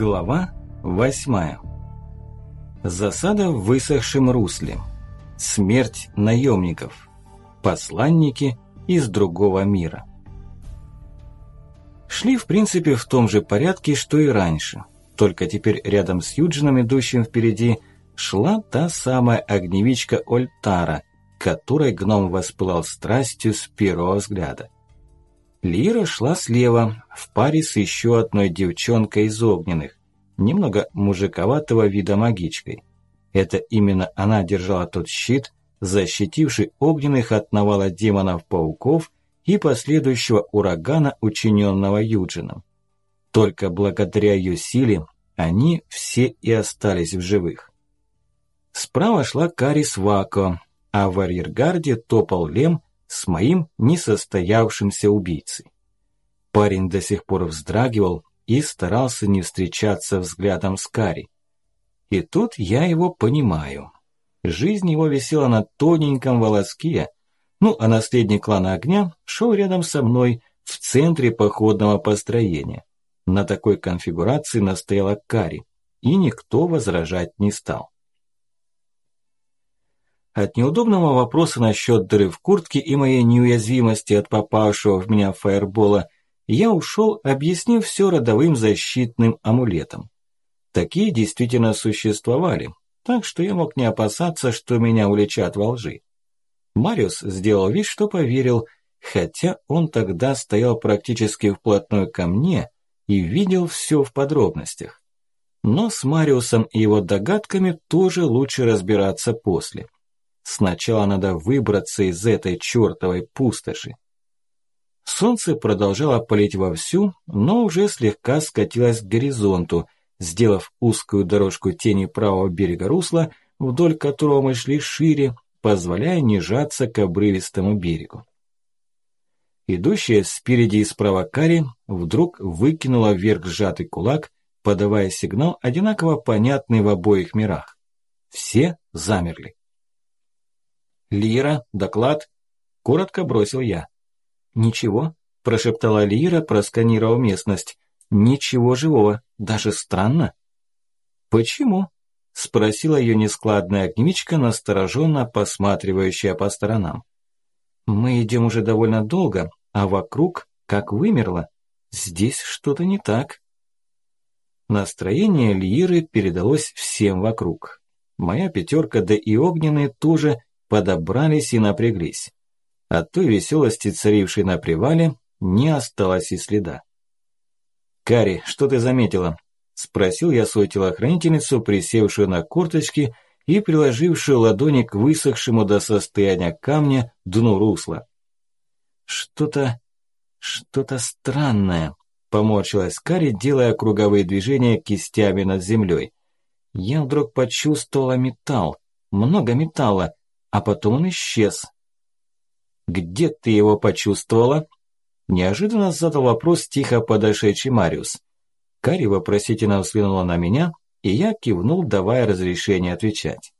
Глава восьмая. Засада в высохшем русле. Смерть наемников. Посланники из другого мира. Шли в принципе в том же порядке, что и раньше. Только теперь рядом с Юджином, идущим впереди, шла та самая огневичка Ольтара, которой гном воспылал страстью с первого взгляда. Лира шла слева, в паре с еще одной девчонкой из огненных, немного мужиковатого вида магичкой. Это именно она держала тот щит, защитивший огненных от навала демонов-пауков и последующего урагана, учиненного Юджином. Только благодаря ее силе они все и остались в живых. Справа шла Карис Вако, а в арьергарде топал Лем с моим несостоявшимся убийцей. Парень до сих пор вздрагивал и старался не встречаться взглядом с Кари. И тут я его понимаю. Жизнь его висела на тоненьком волоске, ну а наследник клана огня шел рядом со мной в центре походного построения. На такой конфигурации настояла Кари, и никто возражать не стал. От неудобного вопроса насчет дыры в куртке и моей неуязвимости от попавшего в меня фаербола я ушел, объяснив все родовым защитным амулетом. Такие действительно существовали, так что я мог не опасаться, что меня уличат во лжи. Мариус сделал вид, что поверил, хотя он тогда стоял практически вплотную ко мне и видел все в подробностях. Но с Мариусом и его догадками тоже лучше разбираться после. Сначала надо выбраться из этой чертовой пустоши. Солнце продолжало палить вовсю, но уже слегка скатилось к горизонту, сделав узкую дорожку тени правого берега русла, вдоль которого мы шли шире, позволяя не к обрывистому берегу. Идущая спереди и справа Кари вдруг выкинула вверх сжатый кулак, подавая сигнал, одинаково понятный в обоих мирах. Все замерли. «Лира, доклад!» – коротко бросил я. «Ничего», – прошептала Лира, просканировав местность. «Ничего живого, даже странно». «Почему?» – спросила ее нескладная огневичка, настороженно посматривающая по сторонам. «Мы идем уже довольно долго, а вокруг как вымерло. Здесь что-то не так». Настроение Лиры передалось всем вокруг. Моя пятерка, да и огненные тоже подобрались и напряглись. От той веселости, царившей на привале, не осталось и следа. «Кари, что ты заметила?» – спросил я свою телохранительницу, присевшую на корточки и приложившую ладони к высохшему до состояния камня дну русла. «Что-то... что-то странное», – поморщилась Кари, делая круговые движения кистями над землей. «Я вдруг почувствовала металл, много металла, а потом он исчез. «Где ты его почувствовала?» Неожиданно задал вопрос тихо подошедший Мариус. Кари вопросительно взглянула на меня, и я кивнул, давая разрешение отвечать.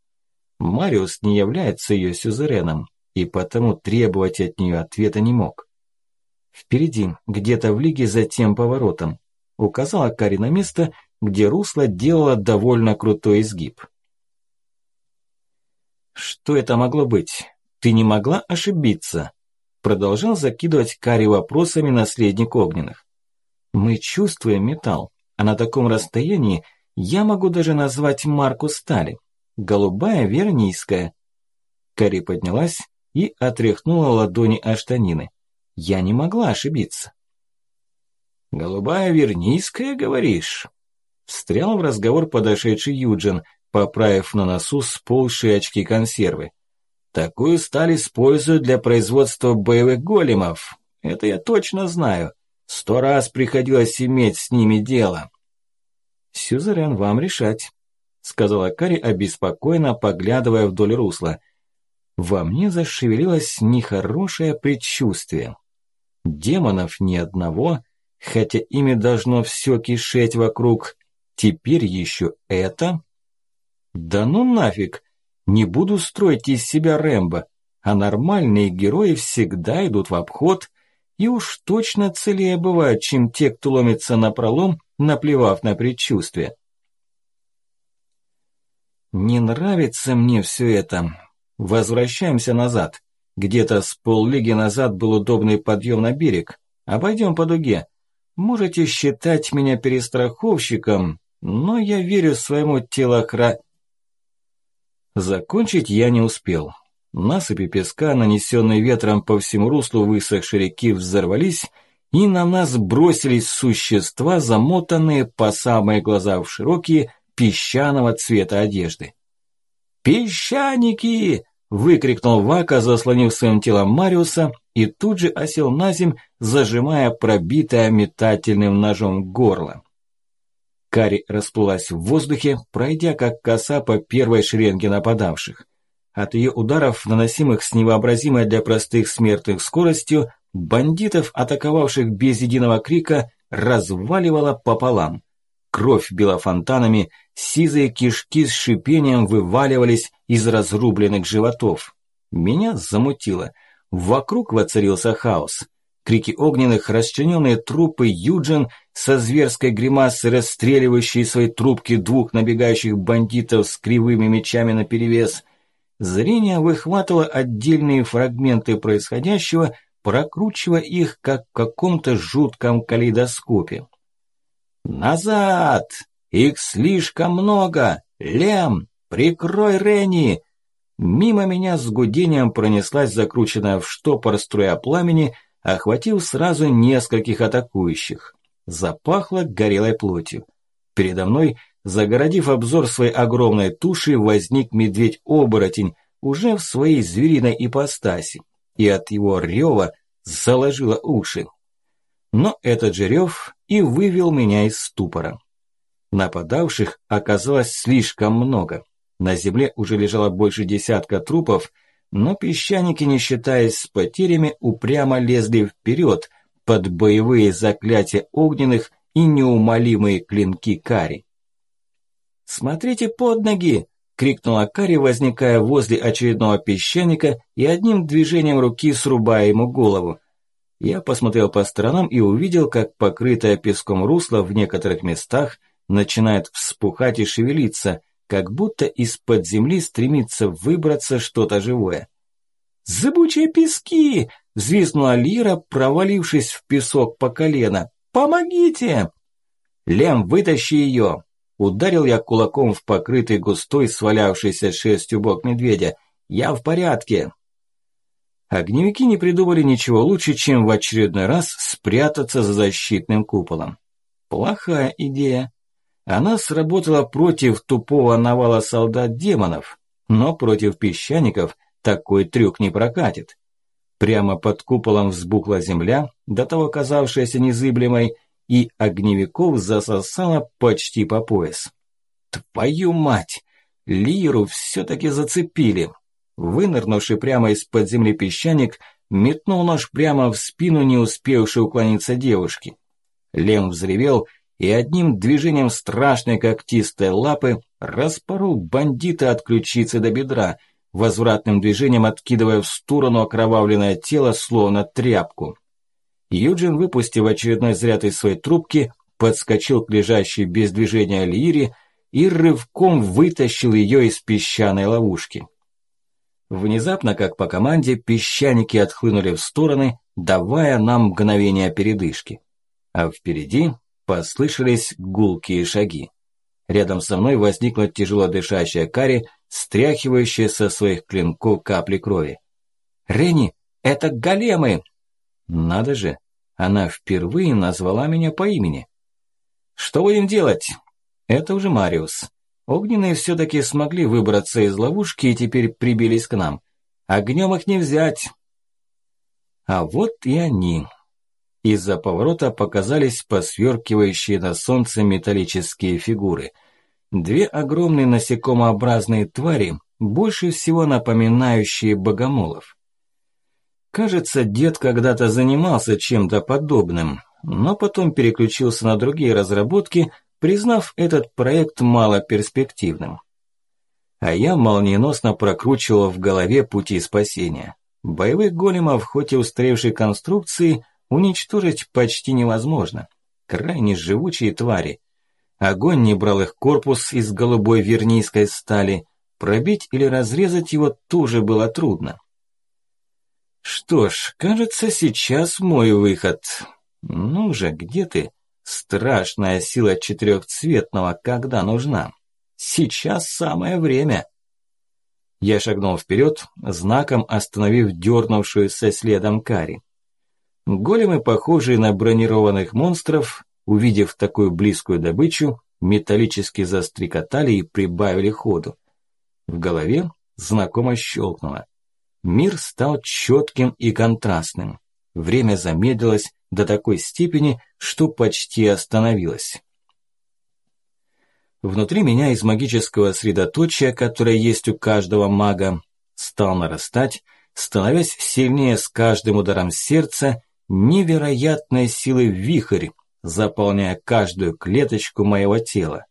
Мариус не является ее сюзереном, и потому требовать от нее ответа не мог. «Впереди, где-то в лиге за тем поворотом», указала Кари на место, где русло делало довольно крутой изгиб. Что это могло быть? Ты не могла ошибиться? Продолжал закидывать Кари вопросами наследник огненных. Мы чувствуем металл, а на таком расстоянии я могу даже назвать марку стали. Голубая вернийская. Кари поднялась и отряхнула ладони о штанины. Я не могла ошибиться. «Голубая вернийская, говоришь?» Встрял в разговор подошедший Юджин, поправив на носу сползшие очки консервы. Такую сталь используют для производства боевых големов. Это я точно знаю. Сто раз приходилось иметь с ними дело. Сюзерен, вам решать, сказала Кари обеспокоенно, поглядывая вдоль русла. Во мне зашевелилось нехорошее предчувствие. Демонов ни одного, хотя ими должно все кишеть вокруг. Теперь еще это... Да ну нафиг! Не буду строить из себя Рэмбо, а нормальные герои всегда идут в обход и уж точно целее бывают, чем те, кто ломится на пролом, наплевав на предчувствие. Не нравится мне все это. Возвращаемся назад. Где-то с поллиги назад был удобный подъем на берег. Обойдем по дуге. Можете считать меня перестраховщиком, но я верю своему телохра... Закончить я не успел. Насыпи песка, нанесенные ветром по всему руслу высохшей реки, взорвались, и на нас бросились существа, замотанные по самые глаза в широкие, песчаного цвета одежды. «Песчаники!» – выкрикнул Вака, заслонив своим телом Мариуса, и тут же осел на земь, зажимая пробитое метательным ножом горло. Кари расплылась в воздухе, пройдя как коса по первой шеренге нападавших. От ее ударов, наносимых с невообразимой для простых смертных скоростью, бандитов, атаковавших без единого крика, разваливало пополам. Кровь била фонтанами, сизые кишки с шипением вываливались из разрубленных животов. Меня замутило. Вокруг воцарился хаос. Крики огненных, расчлененные трупы Юджин со зверской гримасой, расстреливающие свои трубки двух набегающих бандитов с кривыми мечами наперевес. Зрение выхватывало отдельные фрагменты происходящего, прокручивая их, как в каком-то жутком калейдоскопе. «Назад! Их слишком много! Лем, прикрой Ренни!» Мимо меня с гудением пронеслась закрученная в штопор струя пламени, охватив сразу нескольких атакующих. Запахло горелой плотью. Передо мной, загородив обзор своей огромной туши, возник медведь-оборотень, уже в своей звериной ипостаси, и от его рева заложило уши. Но этот же рев и вывел меня из ступора. Нападавших оказалось слишком много. На земле уже лежало больше десятка трупов, но песчаники, не считаясь с потерями, упрямо лезли вперед под боевые заклятия огненных и неумолимые клинки Кари. «Смотрите под ноги!» – крикнула Кари, возникая возле очередного песчаника и одним движением руки срубая ему голову. Я посмотрел по сторонам и увидел, как покрытое песком русло в некоторых местах начинает вспухать и шевелиться, как будто из-под земли стремится выбраться что-то живое. «Зыбучие пески!» – взвизгнула Лира, провалившись в песок по колено. «Помогите!» «Лем, вытащи ее!» Ударил я кулаком в покрытый густой, свалявшийся шерстью бок медведя. «Я в порядке!» Огневики не придумали ничего лучше, чем в очередной раз спрятаться за защитным куполом. Плохая идея. Она сработала против тупого навала солдат-демонов, но против песчаников такой трюк не прокатит. Прямо под куполом взбухла земля, до того казавшаяся незыблемой, и огневиков засосала почти по пояс. Твою мать! Лиру все-таки зацепили. Вынырнувший прямо из-под земли песчаник метнул нож прямо в спину не успевшей уклониться девушки. Лем взревел и одним движением страшной когтистой лапы распорол бандита от ключицы до бедра, возвратным движением откидывая в сторону окровавленное тело, словно тряпку. Юджин, выпустив очередной заряд из своей трубки, подскочил к лежащей без движения Лире и рывком вытащил ее из песчаной ловушки. Внезапно, как по команде, песчаники отхлынули в стороны, давая нам мгновение передышки. А впереди послышались гулкие шаги. Рядом со мной возникла тяжело дышащая Кари, стряхивающая со своих клинков капли крови. «Ренни, это големы!» «Надо же, она впервые назвала меня по имени». «Что будем делать?» «Это уже Мариус. Огненные все-таки смогли выбраться из ловушки и теперь прибились к нам. Огнем их не взять. А вот и они. Из-за поворота показались посверкивающие на солнце металлические фигуры. Две огромные насекомообразные твари, больше всего напоминающие богомолов. Кажется, дед когда-то занимался чем-то подобным, но потом переключился на другие разработки, признав этот проект малоперспективным. А я молниеносно прокручивал в голове пути спасения. Боевых големов, хоть и устаревшей конструкции, уничтожить почти невозможно. Крайне живучие твари. Огонь не брал их корпус из голубой вернийской стали, пробить или разрезать его тоже было трудно. Что ж, кажется, сейчас мой выход. Ну же, где ты? Страшная сила четырехцветного, когда нужна? Сейчас самое время. Я шагнул вперед, знаком остановив дернувшуюся следом Кари. Големы, похожие на бронированных монстров, увидев такую близкую добычу, металлически застрекотали и прибавили ходу. В голове знакомо щелкнуло. Мир стал четким и контрастным. Время замедлилось до такой степени, что почти остановилось. Внутри меня из магического средоточия, которое есть у каждого мага, стал нарастать, становясь сильнее с каждым ударом сердца, невероятной силы вихрь, заполняя каждую клеточку моего тела.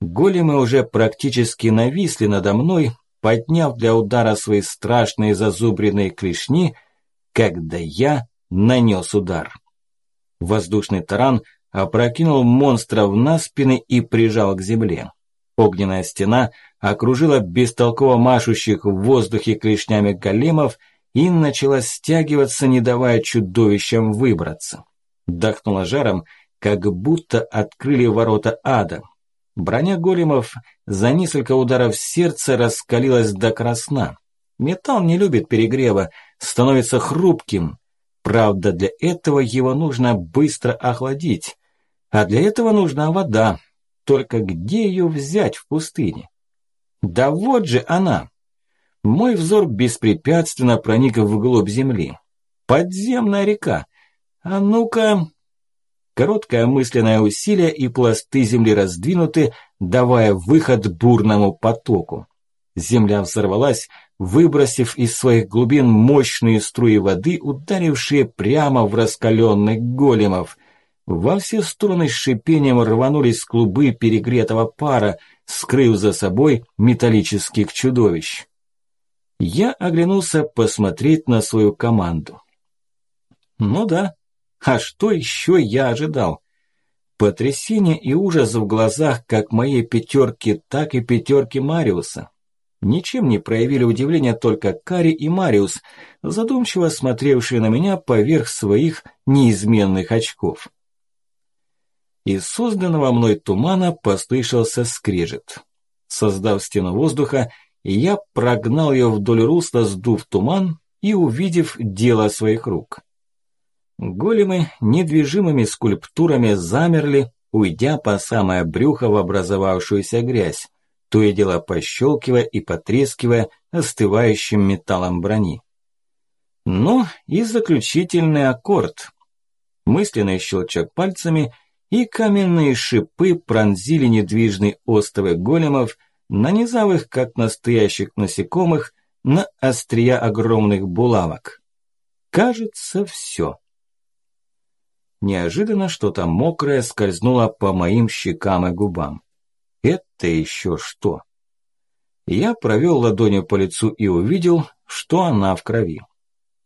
Големы уже практически нависли надо мной, подняв для удара свои страшные зазубренные клешни, когда я нанес удар. Воздушный таран опрокинул монстра на спины и прижал к земле. Огненная стена окружила бестолково машущих в воздухе клешнями големов и начала стягиваться, не давая чудовищам выбраться. Дохнула жаром, как будто открыли ворота ада. Броня големов за несколько ударов сердца раскалилась до красна. Металл не любит перегрева, становится хрупким. Правда, для этого его нужно быстро охладить. А для этого нужна вода. Только где ее взять в пустыне? Да вот же она. Мой взор беспрепятственно проник вглубь земли. Подземная река. А ну-ка, Короткое мысленное усилие и пласты земли раздвинуты, давая выход бурному потоку. Земля взорвалась, выбросив из своих глубин мощные струи воды, ударившие прямо в раскаленных големов. Во все стороны с шипением рванулись клубы перегретого пара, скрыв за собой металлических чудовищ. Я оглянулся посмотреть на свою команду. Ну да, а что еще я ожидал? Потрясение и ужас в глазах как моей пятерки, так и пятерки Мариуса. Ничем не проявили удивления только Кари и Мариус, задумчиво смотревшие на меня поверх своих неизменных очков. Из созданного мной тумана послышался скрежет. Создав стену воздуха, я прогнал ее вдоль русла, сдув туман и увидев дело своих рук. Големы недвижимыми скульптурами замерли, уйдя по самое брюхо в образовавшуюся грязь, то и дело пощелкивая и потрескивая остывающим металлом брони. Ну и заключительный аккорд. Мысленный щелчок пальцами и каменные шипы пронзили недвижный остовы големов, нанизав их, как настоящих насекомых, на острия огромных булавок. Кажется, все. Неожиданно что-то мокрое скользнуло по моим щекам и губам. Это еще что? Я провел ладонью по лицу и увидел, что она в крови.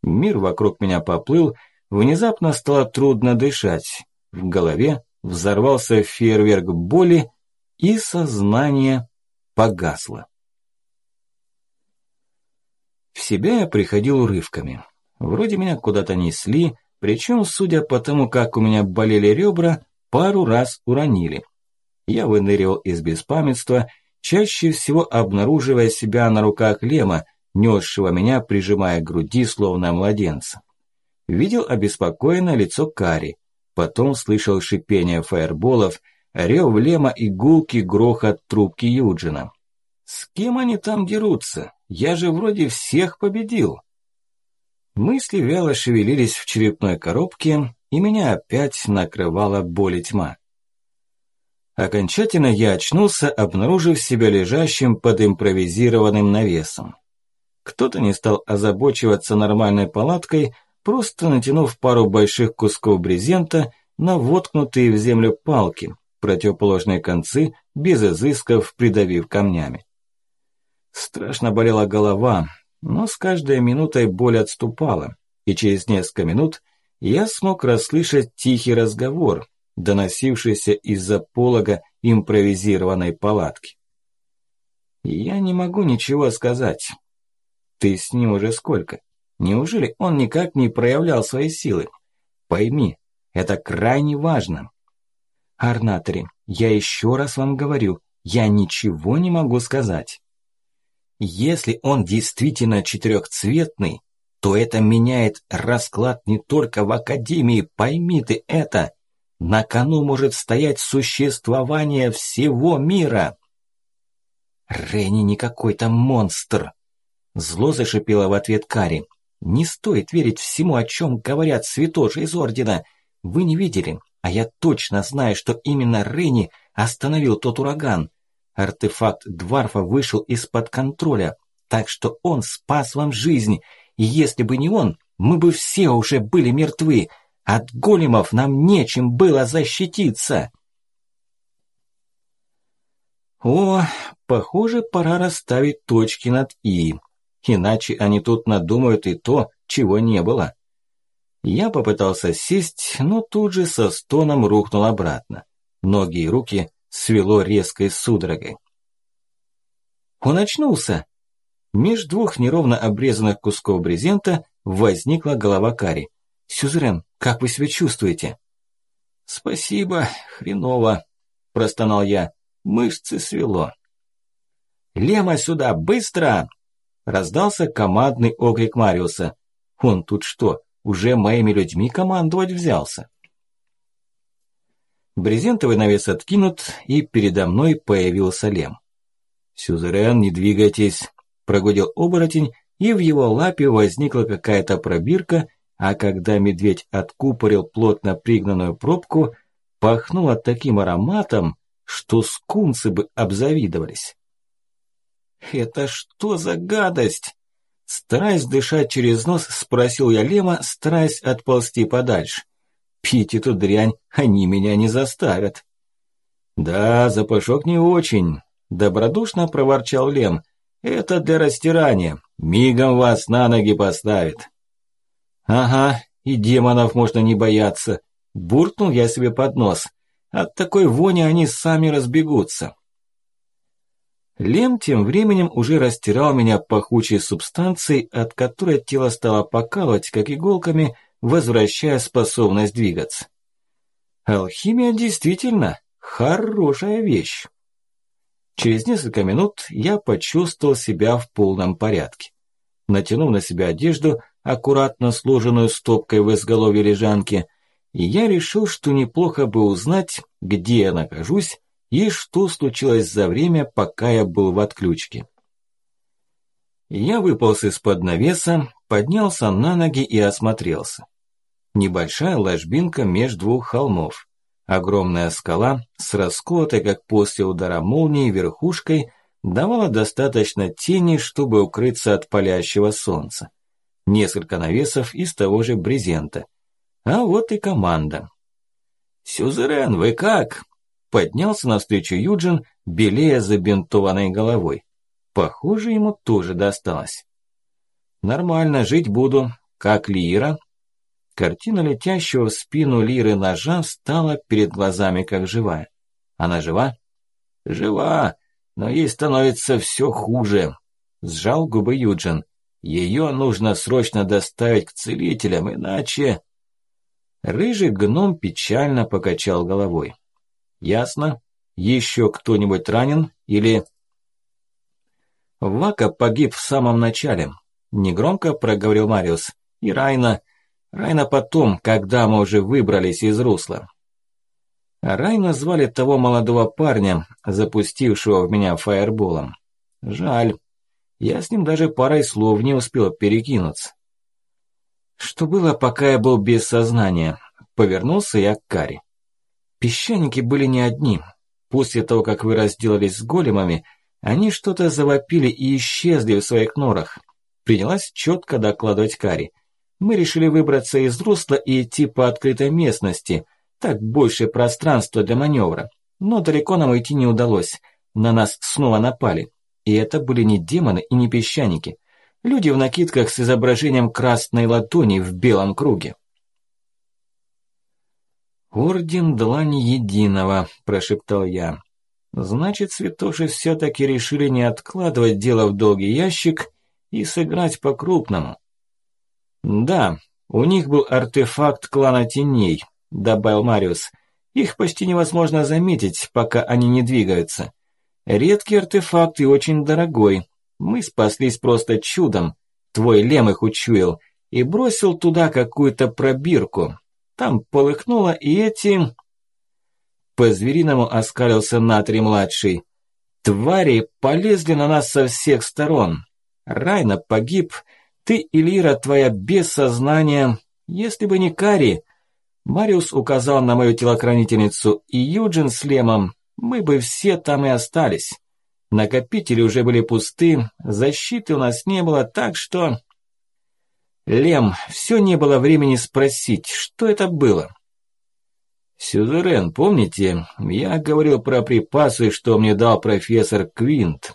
Мир вокруг меня поплыл, внезапно стало трудно дышать. В голове взорвался фейерверк боли, и сознание погасло. В себя я приходил урывками. Вроде меня куда-то несли, причем, судя по тому, как у меня болели ребра, пару раз уронили. Я выныривал из беспамятства, чаще всего обнаруживая себя на руках Лема, несшего меня, прижимая к груди, словно младенца. Видел обеспокоенное лицо Кари, потом слышал шипение фаерболов, рев Лема и гулкий грохот трубки Юджина. С кем они там дерутся? Я же вроде всех победил. Мысли вяло шевелились в черепной коробке, и меня опять накрывала боль и тьма. Окончательно я очнулся, обнаружив себя лежащим под импровизированным навесом. Кто-то не стал озабочиваться нормальной палаткой, просто натянув пару больших кусков брезента на воткнутые в землю палки, противоположные концы, без изысков придавив камнями. Страшно болела голова, но с каждой минутой боль отступала, и через несколько минут я смог расслышать тихий разговор, доносившийся из-за полога импровизированной палатки. Я не могу ничего сказать. Ты с ним уже сколько? Неужели он никак не проявлял свои силы? Пойми, это крайне важно. Арнатори, я еще раз вам говорю, я ничего не могу сказать. Если он действительно четырехцветный, то это меняет расклад не только в Академии, пойми ты это. На кону может стоять существование всего мира. Ренни не какой-то монстр. Зло зашипело в ответ Кари. Не стоит верить всему, о чем говорят святоши из Ордена. Вы не видели, а я точно знаю, что именно Ренни остановил тот ураган. Артефакт Дварфа вышел из-под контроля, так что он спас вам жизнь. И если бы не он, мы бы все уже были мертвы. От големов нам нечем было защититься. О, похоже, пора расставить точки над «и». Иначе они тут надумают и то, чего не было. Я попытался сесть, но тут же со стоном рухнул обратно. Ноги и руки свело резкой судорогой. Он очнулся. Меж двух неровно обрезанных кусков брезента возникла голова Кари. «Сюзерен, как вы себя чувствуете?» «Спасибо, хреново», – простонал я. Мышцы свело. «Лема сюда, быстро!» Раздался командный окрик Мариуса. «Он тут что, уже моими людьми командовать взялся?» Брезентовый навес откинут, и передо мной появился Лем. «Сюзерен, не двигайтесь», – прогудел оборотень, и в его лапе возникла какая-то пробирка, а когда медведь откупорил плотно пригнанную пробку, пахнуло таким ароматом, что скунсы бы обзавидовались. «Это что за гадость?» Стараясь дышать через нос, спросил я Лема, стараясь отползти подальше. Пить эту дрянь они меня не заставят. Да, запашок не очень, добродушно проворчал Лем. Это для растирания. Мигом вас на ноги поставит. Ага, и демонов можно не бояться. Буркнул я себе под нос. От такой вони они сами разбегутся. Лем тем временем уже растирал меня пахучей субстанцией, от которой тело стало покалывать, как иголками, возвращая способность двигаться. Алхимия действительно хорошая вещь. Через несколько минут я почувствовал себя в полном порядке. Натянув на себя одежду, аккуратно сложенную стопкой в изголовье лежанки, я решил, что неплохо бы узнать, где я нахожусь и что случилось за время, пока я был в отключке. Я выполз из-под навеса, поднялся на ноги и осмотрелся. Небольшая ложбинка между двух холмов. Огромная скала с расколотой, как после удара молнии, верхушкой давала достаточно тени, чтобы укрыться от палящего солнца. Несколько навесов из того же брезента. А вот и команда. «Сюзерен, вы как?» Поднялся навстречу Юджин, белея забинтованной головой. Похоже, ему тоже досталось. Нормально, жить буду. Как Лира? Картина летящего в спину Лиры ножа стала перед глазами как живая. Она жива? Жива, но ей становится все хуже. Сжал губы Юджин. Ее нужно срочно доставить к целителям, иначе... Рыжий гном печально покачал головой. Ясно. Еще кто-нибудь ранен или... Вака погиб в самом начале. Негромко проговорил Мариус. И Райна... Райна потом, когда мы уже выбрались из русла. Райна звали того молодого парня, запустившего в меня фаерболом. Жаль. Я с ним даже парой слов не успел перекинуться. Что было, пока я был без сознания? Повернулся я к Кари. Песчаники были не одни. После того, как вы разделались с големами, они что-то завопили и исчезли в своих норах. Принялась четко докладывать Кари. Мы решили выбраться из русла и идти по открытой местности. Так больше пространства для маневра. Но далеко нам уйти не удалось. На нас снова напали. И это были не демоны и не песчаники. Люди в накидках с изображением красной ладони в белом круге. «Орден Длани Единого», – прошептал я. «Значит, святоши все-таки решили не откладывать дело в долгий ящик и сыграть по-крупному». «Да, у них был артефакт клана теней», – добавил Мариус. «Их почти невозможно заметить, пока они не двигаются. Редкий артефакт и очень дорогой. Мы спаслись просто чудом. Твой лем их учуял и бросил туда какую-то пробирку. Там полыхнуло, и эти...» По-звериному оскалился Натрий-младший. «Твари полезли на нас со всех сторон. Райна погиб, ты и Лира твоя без сознания. Если бы не Кари...» Мариус указал на мою телохранительницу и Юджин с Лемом. Мы бы все там и остались. Накопители уже были пусты, защиты у нас не было, так что... Лем, все не было времени спросить, что это было. «Сюзерен, помните, я говорил про припасы, что мне дал профессор Квинт?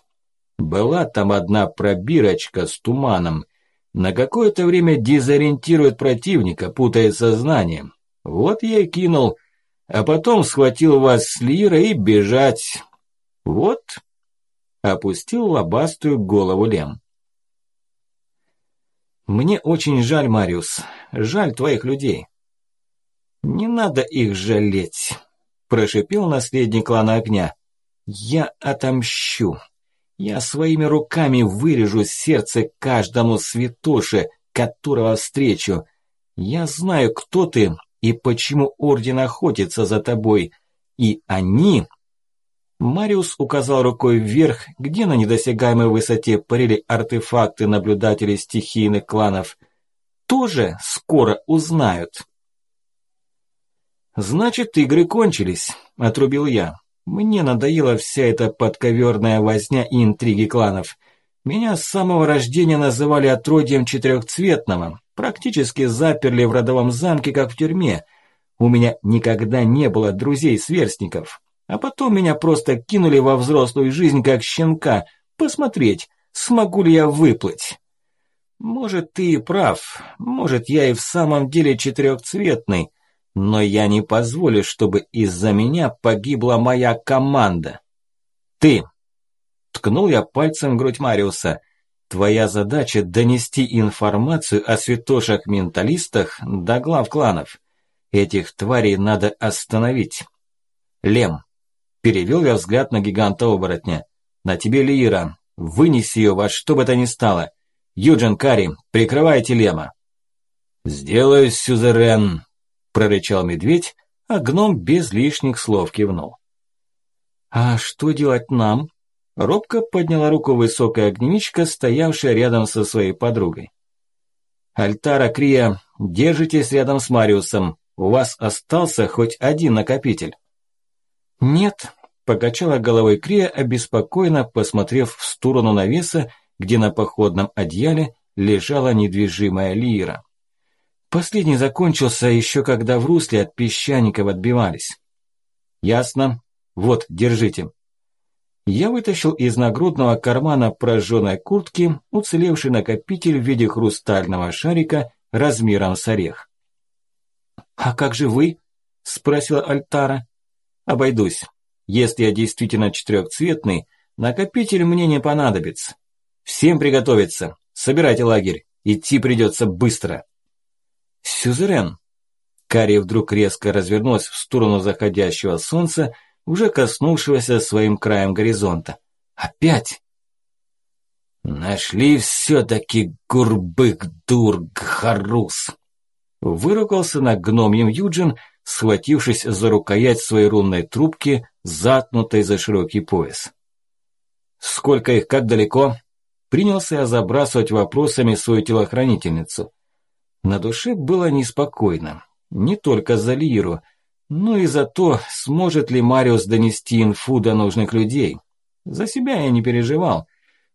Была там одна пробирочка с туманом. На какое-то время дезориентирует противника, путает сознание. Вот я и кинул, а потом схватил вас с Лира и бежать. Вот». Опустил лобастую голову Лем. «Мне очень жаль, Мариус. Жаль твоих людей. «Не надо их жалеть», – прошипел наследник клана огня. «Я отомщу. Я своими руками вырежу сердце каждому святоше, которого встречу. Я знаю, кто ты и почему Орден охотится за тобой. И они...» Мариус указал рукой вверх, где на недосягаемой высоте парили артефакты наблюдателей стихийных кланов. «Тоже скоро узнают». «Значит, игры кончились», – отрубил я. «Мне надоела вся эта подковерная возня и интриги кланов. Меня с самого рождения называли отродьем четырехцветного, практически заперли в родовом замке, как в тюрьме. У меня никогда не было друзей-сверстников. А потом меня просто кинули во взрослую жизнь, как щенка, посмотреть, смогу ли я выплыть». «Может, ты и прав, может, я и в самом деле четырехцветный». Но я не позволю, чтобы из-за меня погибла моя команда. Ты! Ткнул я пальцем в грудь Мариуса. Твоя задача донести информацию о святошах-менталистах до глав кланов. Этих тварей надо остановить. Лем. Перевел я взгляд на гиганта-оборотня. На тебе Лиира. Вынеси ее во что бы то ни стало. Юджин Кари, прикрывайте Лема. Сделаю, сюзерен, прорычал медведь, а гном без лишних слов кивнул. «А что делать нам?» Робко подняла руку высокая огневичка, стоявшая рядом со своей подругой. «Альтара, Крия, держитесь рядом с Мариусом. У вас остался хоть один накопитель». «Нет», – покачала головой Крия, обеспокоенно посмотрев в сторону навеса, где на походном одеяле лежала недвижимая лира. Последний закончился еще когда в русле от песчаников отбивались. Ясно. Вот, держите. Я вытащил из нагрудного кармана прожженной куртки уцелевший накопитель в виде хрустального шарика размером с орех. «А как же вы?» – спросила Альтара. «Обойдусь. Если я действительно четырехцветный, накопитель мне не понадобится. Всем приготовиться. Собирайте лагерь. Идти придется быстро». «Сюзерен!» Карри вдруг резко развернулась в сторону заходящего солнца, уже коснувшегося своим краем горизонта. «Опять!» «Нашли все-таки Гурбык-Дург-Харус!» Выругался на гномьем Юджин, схватившись за рукоять своей рунной трубки, затнутой за широкий пояс. «Сколько их, как далеко?» Принялся я забрасывать вопросами свою телохранительницу. На душе было неспокойно. Не только за Лиру, но и за то, сможет ли Мариус донести инфу до нужных людей. За себя я не переживал.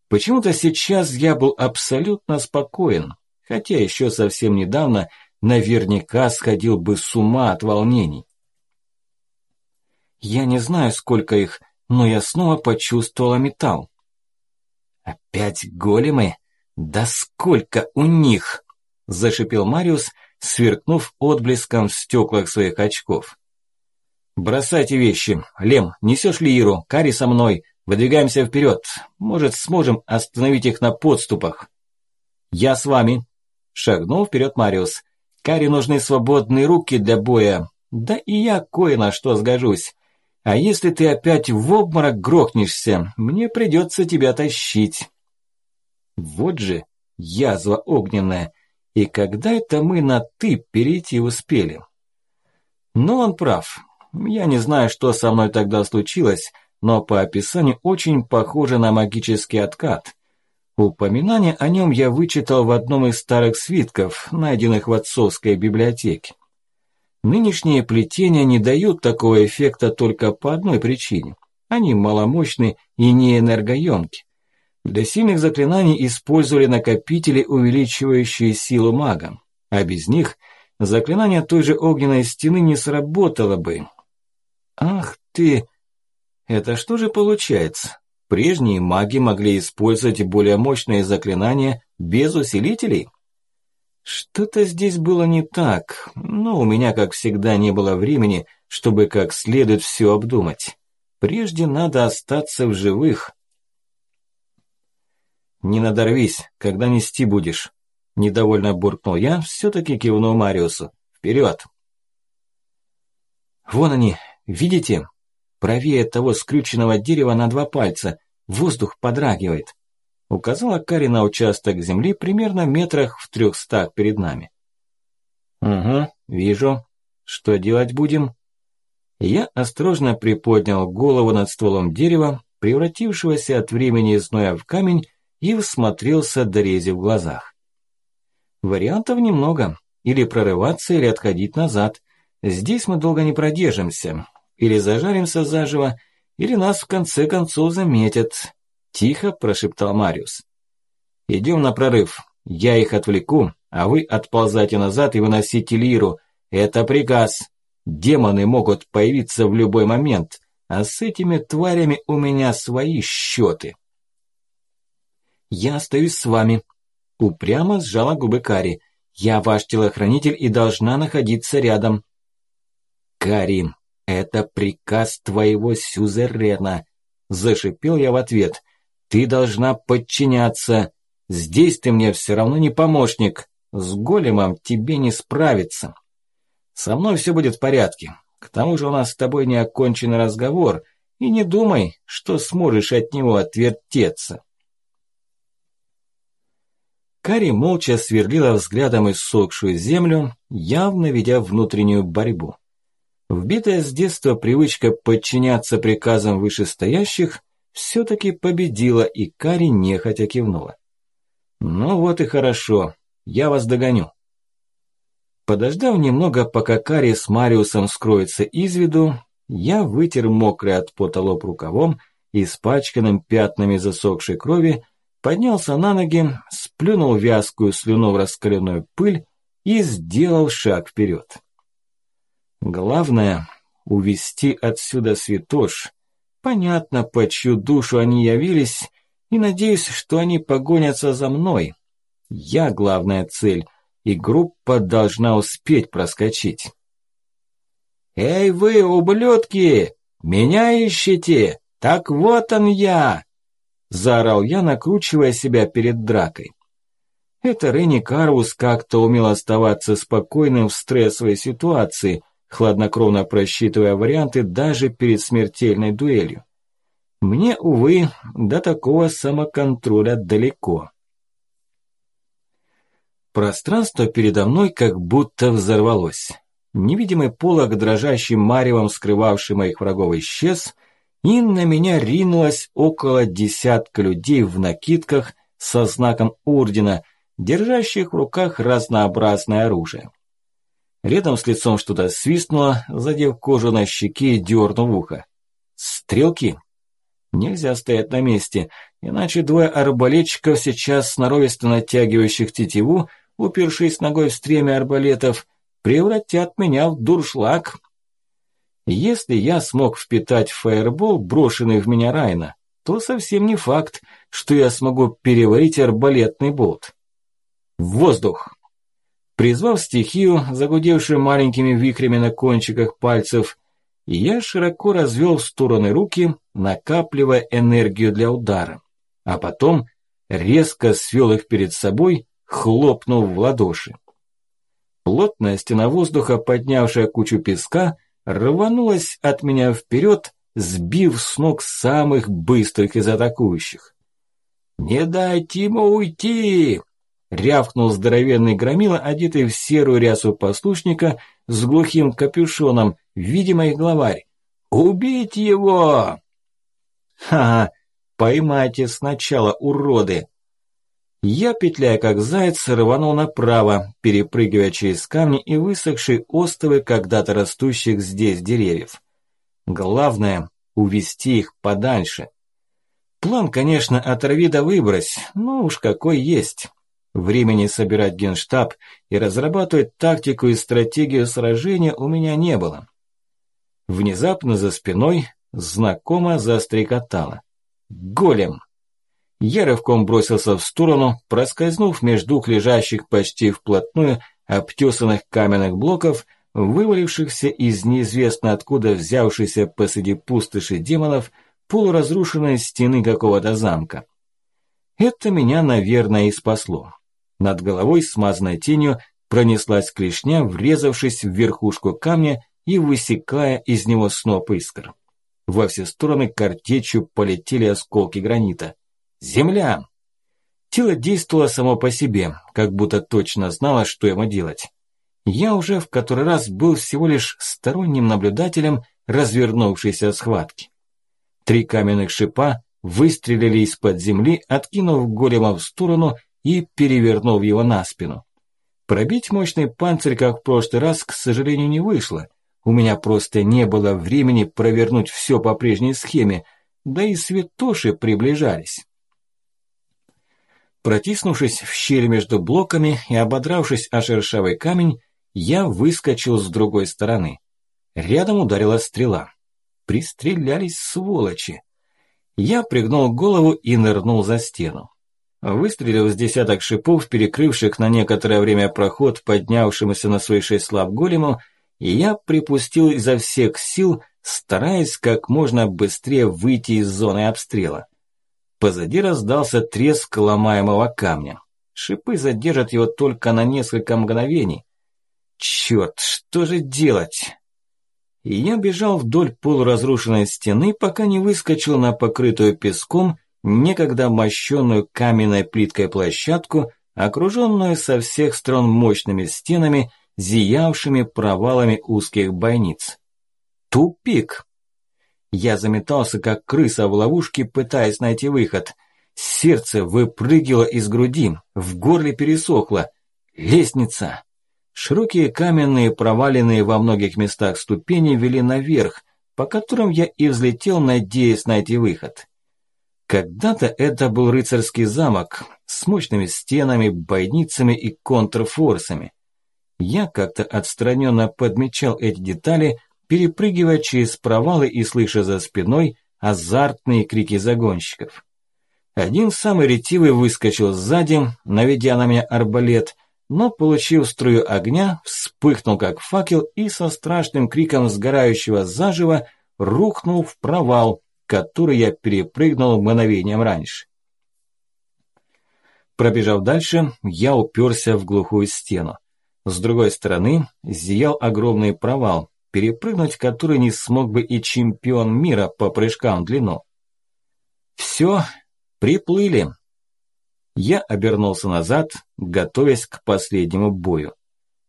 Почему-то сейчас я был абсолютно спокоен, хотя еще совсем недавно наверняка сходил бы с ума от волнений. Я не знаю, сколько их, но я снова почувствовала металл. Опять големы? Да сколько у них? – зашипел Мариус, сверкнув отблеском в стеклах своих очков. «Бросайте вещи. Лем, несешь ли Иру? Кари со мной. Выдвигаемся вперед. Может, сможем остановить их на подступах?» «Я с вами», – шагнул вперед Мариус. «Кари нужны свободные руки для боя. Да и я кое на что сгожусь. А если ты опять в обморок грохнешься, мне придется тебя тащить». Вот же язва огненная. И когда это мы на «ты» перейти успели? Но он прав. Я не знаю, что со мной тогда случилось, но по описанию очень похоже на магический откат. Упоминание о нем я вычитал в одном из старых свитков, найденных в отцовской библиотеке. Нынешние плетения не дают такого эффекта только по одной причине. Они маломощны и не энергоемки. Для сильных заклинаний использовали накопители, увеличивающие силу мага, а без них заклинание той же огненной стены не сработало бы. Ах ты! Это что же получается? Прежние маги могли использовать более мощные заклинания без усилителей? Что-то здесь было не так, но у меня, как всегда, не было времени, чтобы как следует все обдумать. Прежде надо остаться в живых. «Не надорвись, когда нести будешь», – недовольно буркнул я, все-таки кивнул Мариусу. «Вперед!» «Вон они, видите? Правее того скрюченного дерева на два пальца. Воздух подрагивает. Указала Кари на участок земли примерно метрах в трехстах перед нами. «Угу, вижу. Что делать будем?» Я осторожно приподнял голову над стволом дерева, превратившегося от времени зноя в камень, и всмотрелся до рези в глазах. Вариантов немного. Или прорываться, или отходить назад. Здесь мы долго не продержимся. Или зажаримся заживо, или нас в конце концов заметят. Тихо прошептал Мариус. Идем на прорыв. Я их отвлеку, а вы отползайте назад и выносите лиру. Это приказ. Демоны могут появиться в любой момент, а с этими тварями у меня свои счеты. Я остаюсь с вами. Упрямо сжала губы Кари. Я ваш телохранитель и должна находиться рядом. Кари, это приказ твоего сюзерена. Зашипел я в ответ. Ты должна подчиняться. Здесь ты мне все равно не помощник. С големом тебе не справиться. Со мной все будет в порядке. К тому же у нас с тобой не оконченный разговор. И не думай, что сможешь от него отвертеться. Кари молча сверлила взглядом иссохшую землю, явно ведя внутреннюю борьбу. Вбитая с детства привычка подчиняться приказам вышестоящих все-таки победила, и Кари нехотя кивнула. «Ну вот и хорошо, я вас догоню». Подождав немного, пока Кари с Мариусом скроется из виду, я вытер мокрый от пота лоб рукавом, испачканным пятнами засохшей крови, поднялся на ноги, сплюнул вязкую слюну в раскаленную пыль и сделал шаг вперед. Главное – увести отсюда святош. Понятно, по чью душу они явились, и надеюсь, что они погонятся за мной. Я главная цель, и группа должна успеть проскочить. «Эй вы, ублюдки! Меня ищете? Так вот он я!» Заорал я, накручивая себя перед дракой. Это Ренни Карвус как-то умел оставаться спокойным в стрессовой ситуации, хладнокровно просчитывая варианты даже перед смертельной дуэлью. Мне, увы, до такого самоконтроля далеко. Пространство передо мной как будто взорвалось. Невидимый полог, дрожащим маревом скрывавший моих врагов, исчез – и на меня ринулось около десятка людей в накидках со знаком ордена, держащих в руках разнообразное оружие. Рядом с лицом что-то свистнуло, задев кожу на щеке и дернув ухо. Стрелки? Нельзя стоять на месте, иначе двое арбалетчиков сейчас сноровисто натягивающих тетиву, упершись ногой в стремя арбалетов, превратят меня в дуршлаг. Если я смог впитать фаербол, брошенный в меня Райна, то совсем не факт, что я смогу переварить арбалетный болт. Воздух! Призвав стихию, загудевшую маленькими вихрями на кончиках пальцев, Я широко развел в стороны руки, накапливая энергию для удара, а потом резко свел их перед собой, хлопнув в ладоши. Плотная стена воздуха, поднявшая кучу песка, рванулась от меня вперед, сбив с ног самых быстрых из атакующих. «Не дайте ему уйти!» – рявкнул здоровенный громила, одетый в серую рясу послушника с глухим капюшоном, видимо, их главарь. «Убить его!» «Ха-ха! Поймайте сначала, уроды!» Я, петляя как заяц, рванул направо, перепрыгивая через камни и высохшие остовы когда-то растущих здесь деревьев. Главное – увести их подальше. План, конечно, оторви да выбрось, но уж какой есть. Времени собирать генштаб и разрабатывать тактику и стратегию сражения у меня не было. Внезапно за спиной знакомо застрекотало. Голем! Я рывком бросился в сторону, проскользнув между двух лежащих почти вплотную обтесанных каменных блоков, вывалившихся из неизвестно откуда взявшейся посреди пустоши демонов полуразрушенной стены какого-то замка. Это меня, наверное, и спасло. Над головой, смазанной тенью, пронеслась клешня, врезавшись в верхушку камня и высекая из него сноп искр. Во все стороны картечью полетели осколки гранита. Земля! Тело действовало само по себе, как будто точно знало, что ему делать. Я уже в который раз был всего лишь сторонним наблюдателем развернувшейся схватки. Три каменных шипа выстрелили из-под земли, откинув голема в сторону и перевернув его на спину. Пробить мощный панцирь, как в прошлый раз, к сожалению, не вышло. У меня просто не было времени провернуть все по прежней схеме, да и святоши приближались. Протиснувшись в щель между блоками и ободравшись о шершавый камень, я выскочил с другой стороны. Рядом ударила стрела. Пристрелялись сволочи. Я пригнул голову и нырнул за стену. Выстрелил с десяток шипов, перекрывших на некоторое время проход поднявшемуся на свои шесть лап голему, я припустил изо всех сил, стараясь как можно быстрее выйти из зоны обстрела. Позади раздался треск ломаемого камня. Шипы задержат его только на несколько мгновений. Черт, что же делать? Я бежал вдоль полуразрушенной стены, пока не выскочил на покрытую песком, некогда мощенную каменной плиткой площадку, окруженную со всех сторон мощными стенами, зиявшими провалами узких бойниц. Тупик! Я заметался, как крыса в ловушке, пытаясь найти выход. Сердце выпрыгивало из груди, в горле пересохло. Лестница! Широкие каменные, проваленные во многих местах ступени вели наверх, по которым я и взлетел, надеясь найти выход. Когда-то это был рыцарский замок с мощными стенами, бойницами и контрфорсами. Я как-то отстраненно подмечал эти детали, перепрыгивая через провалы и слыша за спиной азартные крики загонщиков. Один самый ретивый выскочил сзади, наведя на меня арбалет, но, получив струю огня, вспыхнул как факел и со страшным криком сгорающего заживо рухнул в провал, который я перепрыгнул мгновением раньше. Пробежав дальше, я уперся в глухую стену. С другой стороны зиял огромный провал, перепрыгнуть который не смог бы и чемпион мира по прыжкам в длину. Все, приплыли. Я обернулся назад, готовясь к последнему бою.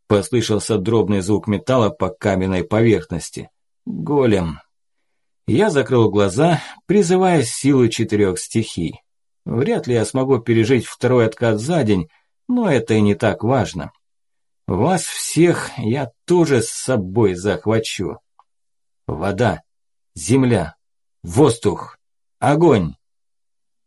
Послышался дробный звук металла по каменной поверхности. Голем. Я закрыл глаза, призывая силу четырех стихий. Вряд ли я смогу пережить второй откат за день, но это и не так важно. Вас всех я тоже с собой захвачу. Вода, земля, воздух, огонь.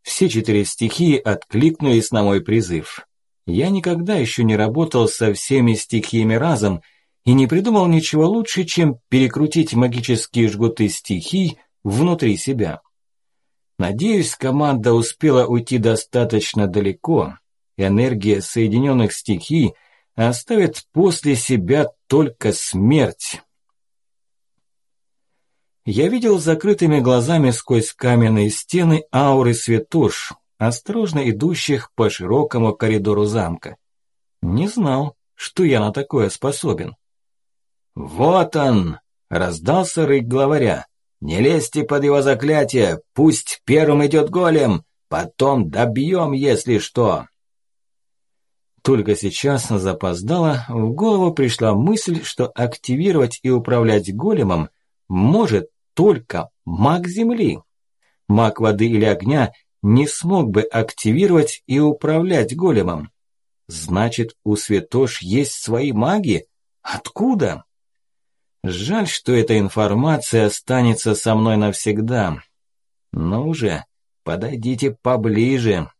Все четыре стихии откликнулись на мой призыв. Я никогда еще не работал со всеми стихиями разом и не придумал ничего лучше, чем перекрутить магические жгуты стихий внутри себя. Надеюсь, команда успела уйти достаточно далеко. Энергия соединенных стихий – оставит после себя только смерть. Я видел закрытыми глазами сквозь каменные стены ауры святош, осторожно идущих по широкому коридору замка. Не знал, что я на такое способен. «Вот он!» – раздался рык главаря. «Не лезьте под его заклятие, пусть первым идет голем, потом добьем, если что!» Только сейчас запоздала, в голову пришла мысль, что активировать и управлять големом может только маг Земли. Маг воды или огня не смог бы активировать и управлять големом. Значит, у Святош есть свои маги? Откуда? Жаль, что эта информация останется со мной навсегда. Но уже подойдите поближе.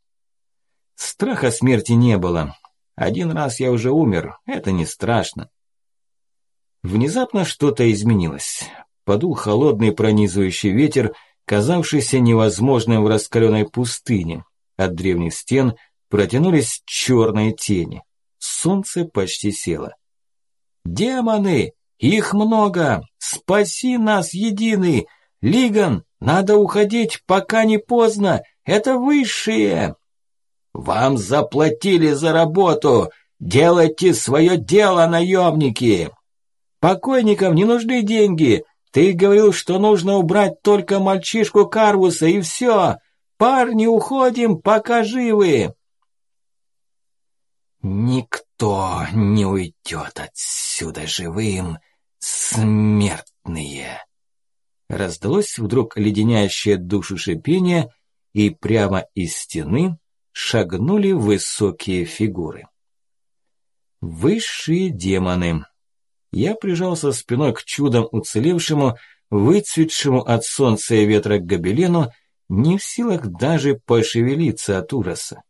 Страха смерти не было. Один раз я уже умер, это не страшно. Внезапно что-то изменилось. Подул холодный пронизывающий ветер, казавшийся невозможным в раскаленной пустыне. От древних стен протянулись черные тени. Солнце почти село. «Демоны! Их много! Спаси нас, единый! Лиган, надо уходить, пока не поздно! Это высшие!» «Вам заплатили за работу! Делайте свое дело, наемники!» «Покойникам не нужны деньги! Ты говорил, что нужно убрать только мальчишку Карвуса, и все! Парни, уходим, пока живы!» «Никто не уйдет отсюда живым, смертные!» Раздалось вдруг леденящее душу шипение, и прямо из стены шагнули высокие фигуры. Высшие демоны. Я прижался спиной к чудом уцелевшему, выцветшему от солнца и ветра гобелену, не в силах даже пошевелиться от ужаса.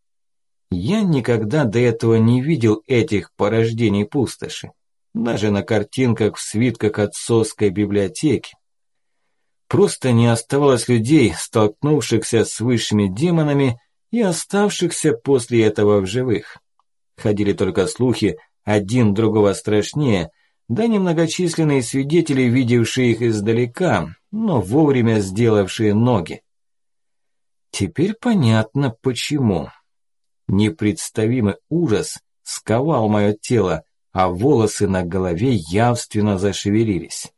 Я никогда до этого не видел этих порождений пустоши, даже на картинках в свитках отцовской библиотеки. Просто не оставалось людей, столкнувшихся с высшими демонами, и оставшихся после этого в живых. Ходили только слухи, один другого страшнее, да немногочисленные свидетели, видевшие их издалека, но вовремя сделавшие ноги. Теперь понятно, почему. Непредставимый ужас сковал мое тело, а волосы на голове явственно зашевелились.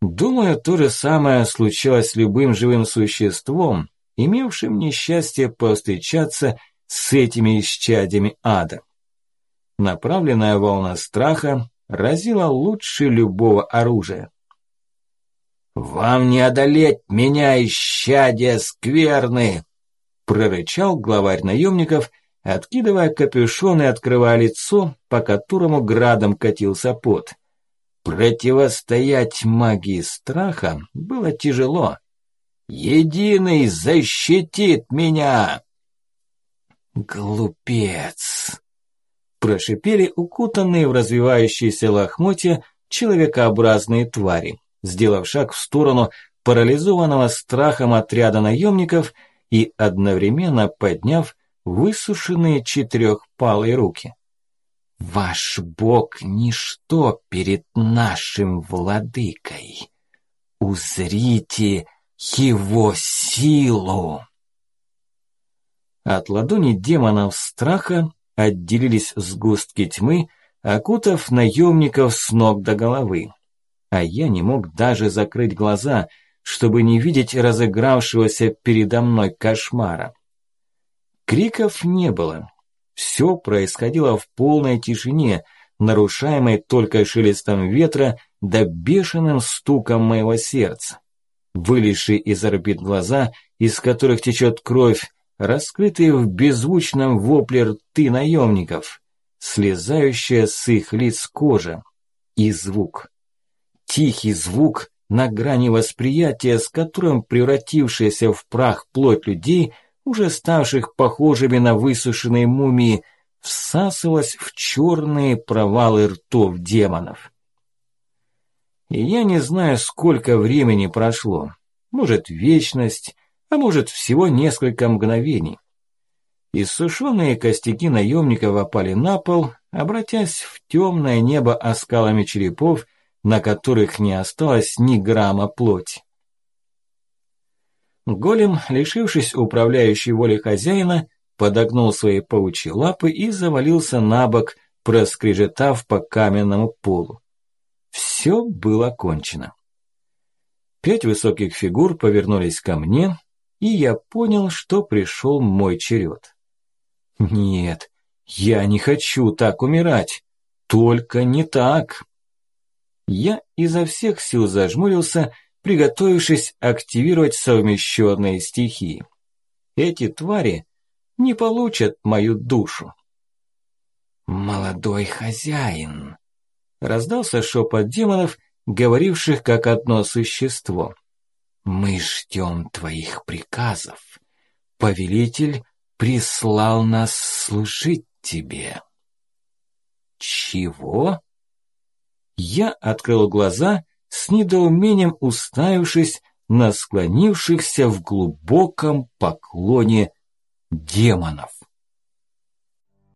Думаю, то же самое случилось с любым живым существом, имевшим несчастье повстречаться с этими исчадьями ада. Направленная волна страха разила лучше любого оружия. «Вам не одолеть меня, исчадия скверны!» прорычал главарь наемников, откидывая капюшон и открывая лицо, по которому градом катился пот. Противостоять магии страха было тяжело, Единый защитит меня!» «Глупец!» Прошипели укутанные в развивающиеся лохмотья человекообразные твари, сделав шаг в сторону парализованного страхом отряда наемников и одновременно подняв высушенные четырехпалые руки. «Ваш бог – ничто перед нашим владыкой! Узрите его силу. От ладони демонов страха отделились сгустки тьмы, окутав наемников с ног до головы. А я не мог даже закрыть глаза, чтобы не видеть разыгравшегося передо мной кошмара. Криков не было. Все происходило в полной тишине, нарушаемой только шелестом ветра да бешеным стуком моего сердца вылезшие из орбит глаза, из которых течет кровь, раскрытые в беззвучном вопле рты наемников, слезающая с их лиц кожа. И звук. Тихий звук на грани восприятия, с которым превратившаяся в прах плоть людей, уже ставших похожими на высушенные мумии, всасывалась в черные провалы ртов демонов. И я не знаю, сколько времени прошло. Может, вечность, а может, всего несколько мгновений. Иссушенные костяки наемников опали на пол, обратясь в темное небо оскалами черепов, на которых не осталось ни грамма плоти. Голем, лишившись управляющей воли хозяина, подогнул свои паучьи лапы и завалился на бок, проскрежетав по каменному полу. Все было кончено. Пять высоких фигур повернулись ко мне, и я понял, что пришел мой черед. Нет, я не хочу так умирать. Только не так. Я изо всех сил зажмурился, приготовившись активировать совмещенные стихии. Эти твари не получат мою душу. «Молодой хозяин!» Раздался шепот демонов, говоривших как одно существо. «Мы ждем твоих приказов. Повелитель прислал нас служить тебе». «Чего?» Я открыл глаза, с недоумением уставившись на склонившихся в глубоком поклоне демонов.